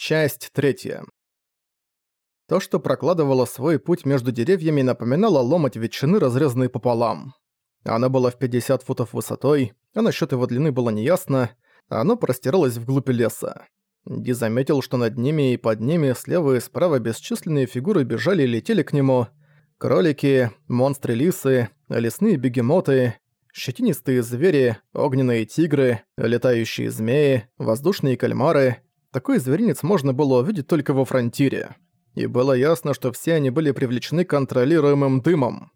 Часть третья. То, что прокладывало свой путь между деревьями, напоминало ломоть ветчины, разрезанной пополам. Оно было в 50 футов высотой, а насчет его длины было неясно, а оно простиралось вглубь леса. Ди заметил, что над ними и под ними слева и справа бесчисленные фигуры бежали и летели к нему. Кролики, монстры-лисы, лесные бегемоты, щетинистые звери, огненные тигры, летающие змеи, воздушные кальмары — такой зверинец можно было увидеть только во фронтире. И было ясно, что все они были привлечены контролируемым дымом.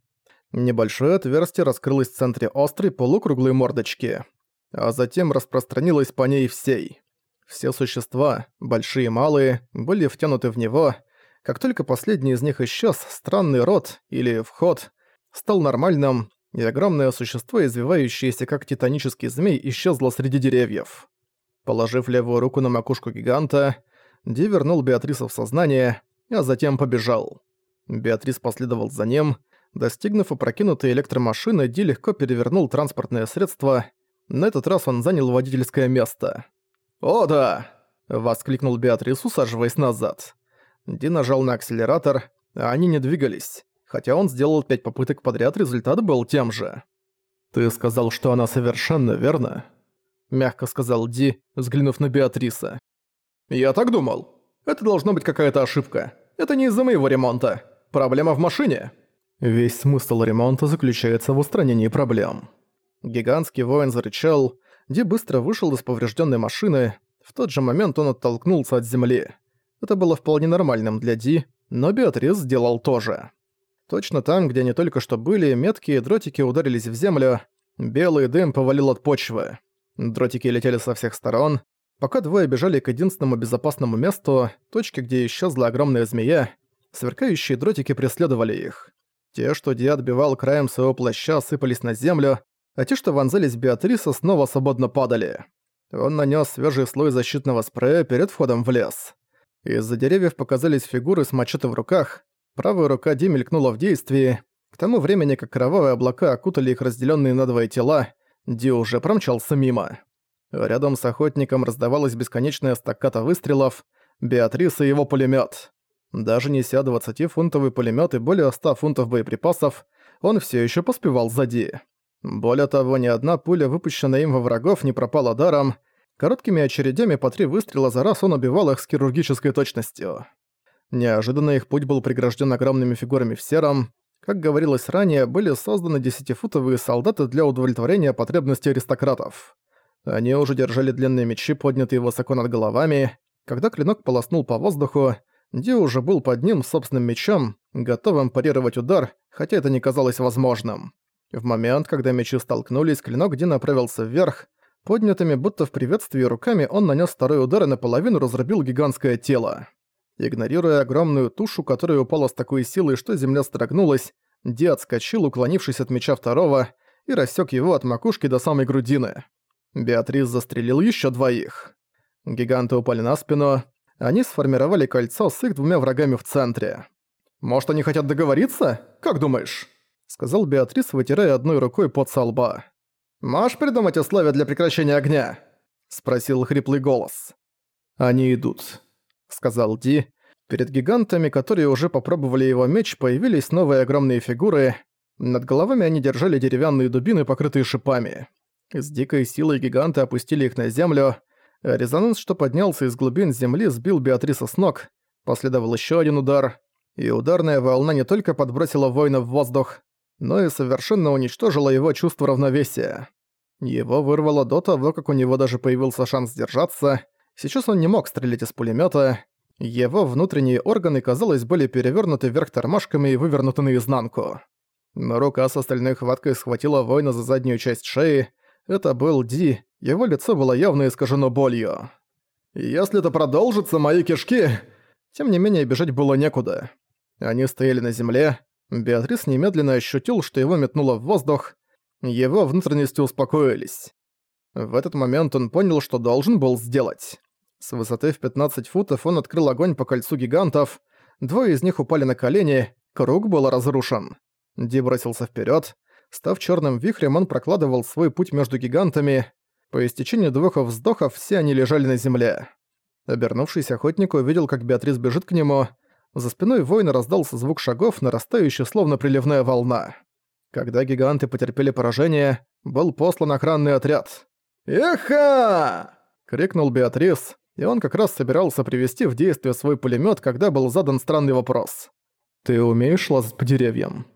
Небольшое отверстие раскрылось в центре острой полукруглой мордочки, а затем распространилось по ней всей. Все существа, большие и малые, были втянуты в него. Как только последний из них исчез, странный рот, или вход, стал нормальным, и огромное существо, извивающееся как титанический змей, исчезло среди деревьев. Положив левую руку на макушку гиганта, Ди вернул Беатрису в сознание, а затем побежал. Беатрис последовал за ним. Достигнув опрокинутой электромашины, Ди легко перевернул транспортное средство. На этот раз он занял водительское место. «О, да!» – воскликнул Беатрис, усаживаясь назад. Ди нажал на акселератор, а они не двигались. Хотя он сделал пять попыток подряд, результат был тем же. «Ты сказал, что она совершенно верно?» Мягко сказал Ди, взглянув на Беатриса. «Я так думал. Это должно быть какая-то ошибка. Это не из-за моего ремонта. Проблема в машине». Весь смысл ремонта заключается в устранении проблем. Гигантский воин зарычал, Ди быстро вышел из поврежденной машины, в тот же момент он оттолкнулся от земли. Это было вполне нормальным для Ди, но Беатрис сделал то же. Точно там, где они только что были, меткие дротики ударились в землю, белый дым повалил от почвы. Дротики летели со всех сторон, пока двое бежали к единственному безопасному месту, точке, где исчезла огромная змея, сверкающие дротики преследовали их. Те, что Ди отбивал краем своего плаща, сыпались на землю, а те, что вонзались в Беатриса, снова свободно падали. Он нанес свежий слой защитного спрея перед входом в лес. Из-за деревьев показались фигуры с мачете в руках, правая рука Ди мелькнула в действии, к тому времени, как кровавые облака окутали их разделенные надвое тела, Ди уже промчался мимо. Рядом с охотником раздавалась бесконечная стакката выстрелов, Беатрис и его пулемет. Даже неся 20-фунтовый пулемет и более 100 фунтов боеприпасов, он все еще поспевал сзади. Более того, ни одна пуля, выпущенная им во врагов, не пропала даром. Короткими очередями по три выстрела за раз он убивал их с хирургической точностью. Неожиданно их путь был прегражден огромными фигурами в сером, как говорилось ранее, были созданы десятифутовые солдаты для удовлетворения потребностей аристократов. Они уже держали длинные мечи, поднятые высоко над головами. Когда клинок полоснул по воздуху, Ди уже был под ним собственным мечом, готовым парировать удар, хотя это не казалось возможным. В момент, когда мечи столкнулись, клинок Ди направился вверх. Поднятыми будто в приветствии руками он нанес второй удар и наполовину разрубил гигантское тело. Игнорируя огромную тушу, которая упала с такой силой, что земля строгнулась, Ди отскочил, уклонившись от меча второго, и рассек его от макушки до самой грудины. Беатрис застрелил еще двоих. Гиганты упали на спину. Они сформировали кольцо с их двумя врагами в центре. «Может, они хотят договориться? Как думаешь?» Сказал Беатрис, вытирая одной рукой под со лба. «Можешь придумать условия для прекращения огня?» Спросил хриплый голос. «Они идут», сказал Ди. Перед гигантами, которые уже попробовали его меч, появились новые огромные фигуры. Над головами они держали деревянные дубины, покрытые шипами. С дикой силой гиганты опустили их на землю. Резонанс, что поднялся из глубин земли, сбил Беатриса с ног. Последовал еще один удар. И ударная волна не только подбросила воина в воздух, но и совершенно уничтожила его чувство равновесия. Его вырвало до того, как у него даже появился шанс сдержаться. Сейчас он не мог стрелять из пулемета. Его внутренние органы, казалось, были перевернуты вверх тормашками и вывернуты наизнанку. Но рука с остальной хваткой схватила воина за заднюю часть шеи. Это был Ди, его лицо было явно искажено болью. «Если это продолжится, мои кишки...» Тем не менее, бежать было некуда. Они стояли на земле. Беатрис немедленно ощутил, что его метнуло в воздух. Его внутренности успокоились. В этот момент он понял, что должен был сделать. С высоты в 15 футов он открыл огонь по кольцу гигантов. Двое из них упали на колени, круг был разрушен. Ди бросился вперед. Став черным вихрем, он прокладывал свой путь между гигантами. По истечении двух вздохов все они лежали на земле. Обернувшись охотник увидел, как Беатрис бежит к нему. За спиной воина раздался звук шагов, нарастающий словно приливная волна. Когда гиганты потерпели поражение, был послан охранный отряд. «Эха!» — крикнул Беатрис, и он как раз собирался привести в действие свой пулемет, когда был задан странный вопрос. «Ты умеешь лазать по деревьям?»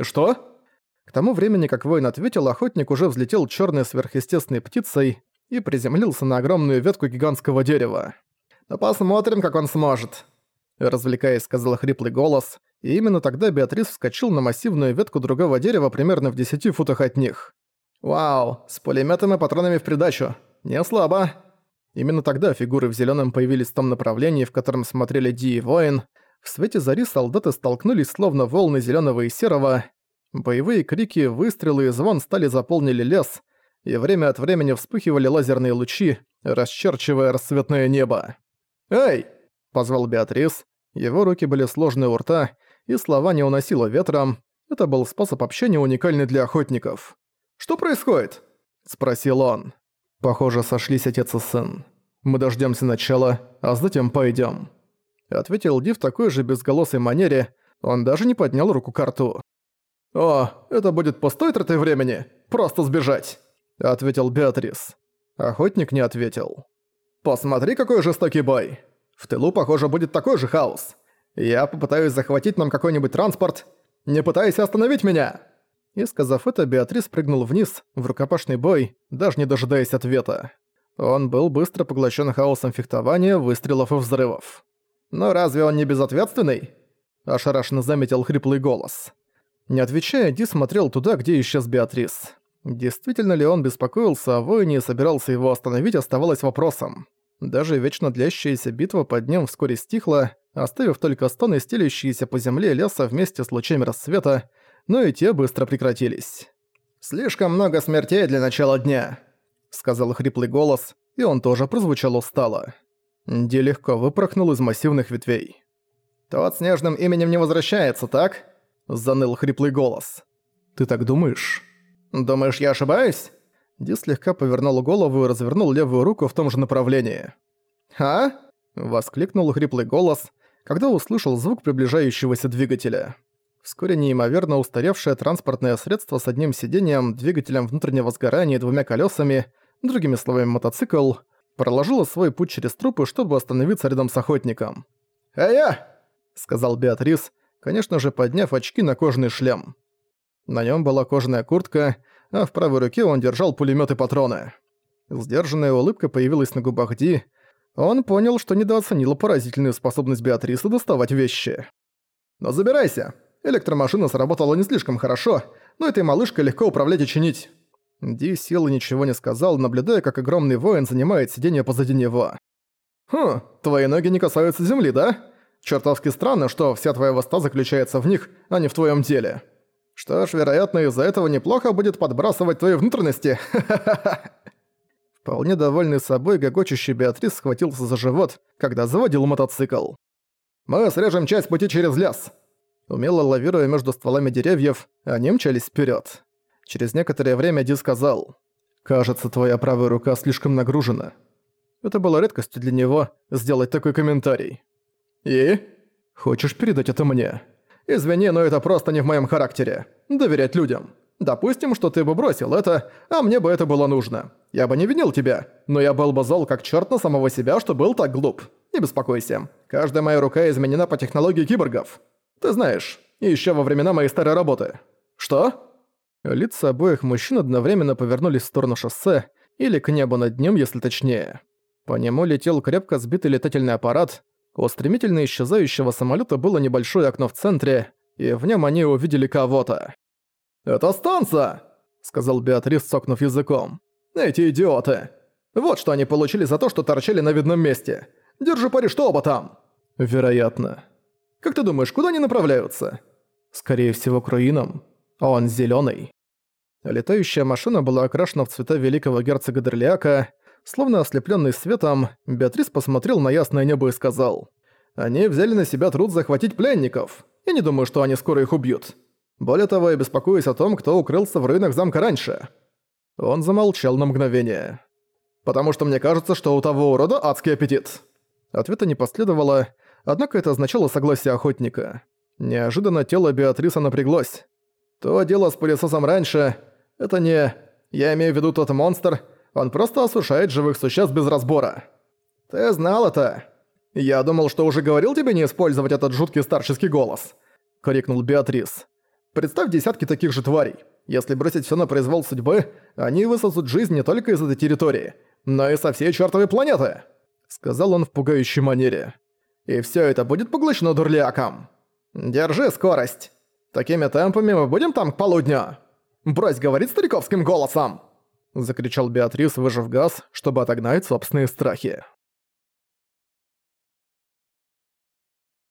«Что?» К тому времени, как воин ответил, охотник уже взлетел черной сверхъестественной птицей и приземлился на огромную ветку гигантского дерева. «Да посмотрим, как он сможет», — развлекаясь, сказал хриплый голос, и именно тогда Беатрис вскочил на массивную ветку другого дерева примерно в 10 футах от них. «Вау, с пулеметом и патронами в придачу. Не слабо». Именно тогда фигуры в зеленом появились в том направлении, в котором смотрели Ди и Воин. В свете зари солдаты столкнулись словно волны зеленого и серого. Боевые крики, выстрелы и звон стали заполнили лес, и время от времени вспыхивали лазерные лучи, расчерчивая рассветное небо. «Эй!» – позвал Беатрис. Его руки были сложны у рта, и слова не уносило ветром. Это был способ общения уникальный для охотников. «Что происходит?» – спросил он. «Похоже, сошлись отец и сын. Мы дождёмся начала, а затем пойдём». Ответил Ди в такой же безголосой манере, он даже не поднял руку к рту. «О, это будет пустой тратой времени? Просто сбежать!» – ответил Беатрис. Охотник не ответил. «Посмотри, какой жестокий бой! В тылу, похоже, будет такой же хаос. Я попытаюсь захватить нам какой-нибудь транспорт. Не пытайся остановить меня!» И сказав это, Беатрис прыгнул вниз, в рукопашный бой, даже не дожидаясь ответа. Он был быстро поглощен хаосом фехтования, выстрелов и взрывов. «Но разве он не безответственный?» Ошарашенно заметил хриплый голос. Не отвечая, Ди смотрел туда, где исчез Беатрис. Действительно ли он беспокоился о воине и собирался его остановить, оставалось вопросом. Даже вечно длящаяся битва под ним вскоре стихла, оставив только стоны, стелющиеся по земле леса вместе с лучами рассвета, но и те быстро прекратились. «Слишком много смертей для начала дня», — сказал хриплый голос, и он тоже прозвучал устало. Ди легко выпорхнул из массивных ветвей. «Тот снежным именем не возвращается, так?» — заныл хриплый голос. «Ты так думаешь?» «Думаешь, я ошибаюсь?» Ди слегка повернул голову и развернул левую руку в том же направлении. «А?» – воскликнул хриплый голос, когда услышал звук приближающегося двигателя. Вскоре неимоверно устаревшее транспортное средство с одним сиденьем, двигателем внутреннего сгорания и двумя колесами, другими словами мотоцикл, проложило свой путь через трупы, чтобы остановиться рядом с охотником. «Эй-я!» – сказал Беатрис, конечно же подняв очки на кожаный шлем. На нем была кожаная куртка, а в правой руке он держал пулемет и патроны. Сдержанная улыбка появилась на губах Ди. Он понял, что недооценил поразительную способность Беатрисы доставать вещи. «Но забирайся! Электромашина сработала не слишком хорошо, но этой малышкой легко управлять и чинить». Ди сел и ничего не сказал, наблюдая, как огромный воин занимает сиденье позади него. «Хм, твои ноги не касаются земли, да? Чертовски странно, что вся твоя воста заключается в них, а не в твоем деле». Что ж, вероятно, из-за этого неплохо будет подбрасывать твои внутренности. Вполне довольный собой, гогочущий Беатрис схватился за живот, когда заводил мотоцикл. «Мы срежем часть пути через лес!» Умело лавируя между стволами деревьев, они мчались вперед. Через некоторое время Ди сказал, «Кажется, твоя правая рука слишком нагружена». Это было редкостью для него сделать такой комментарий. «И? Хочешь передать это мне?» Извини, но это просто не в моем характере. Доверять людям. Допустим, что ты бы бросил это, а мне бы это было нужно. Я бы не винил тебя, но я был бы зол как черт на самого себя, что был так глуп. Не беспокойся. Каждая моя рука изменена по технологии киборгов. Ты знаешь, и ещё во времена моей старой работы. Что? Лица обоих мужчин одновременно повернулись в сторону шоссе, или к небу над ним, если точнее. По нему летел крепко сбитый летательный аппарат, у стремительно исчезающего самолета было небольшое окно в центре, и в нем они увидели кого-то. «Это станция!» — сказал Беатрис, цокнув языком. «Эти идиоты! Вот что они получили за то, что торчали на видном месте. Держу пари, что оба там!» «Вероятно. Как ты думаешь, куда они направляются?» «Скорее всего, к руинам. Он зелёный». Летающая машина была окрашена в цвета великого герцога Дерлиака, Словно ослепленный светом, Беатрис посмотрел на ясное небо и сказал, «Они взяли на себя труд захватить пленников. Я не думаю, что они скоро их убьют. Более того, я беспокоюсь о том, кто укрылся в руинах замка раньше». Он замолчал на мгновение. «Потому что мне кажется, что у того урода адский аппетит». Ответа не последовало, однако это означало согласие охотника. Неожиданно тело Беатриса напряглось. То дело с пылесосом раньше, это не... Я имею в виду тот монстр, он просто осушает живых существ без разбора. Ты знал это? Я думал, что уже говорил тебе не использовать этот жуткий старческий голос. Крикнул Беатрис. Представь десятки таких же тварей. Если бросить все на произвол судьбы, они высосут жизнь не только из этой территории, но и со всей чертовой планеты. Сказал он в пугающей манере. И все это будет поглощено дурляком. Держи скорость. Такими темпами мы будем там к полудню. Брось говорить стариковским голосом!» Закричал Беатрис, выжав газ, чтобы отогнать собственные страхи.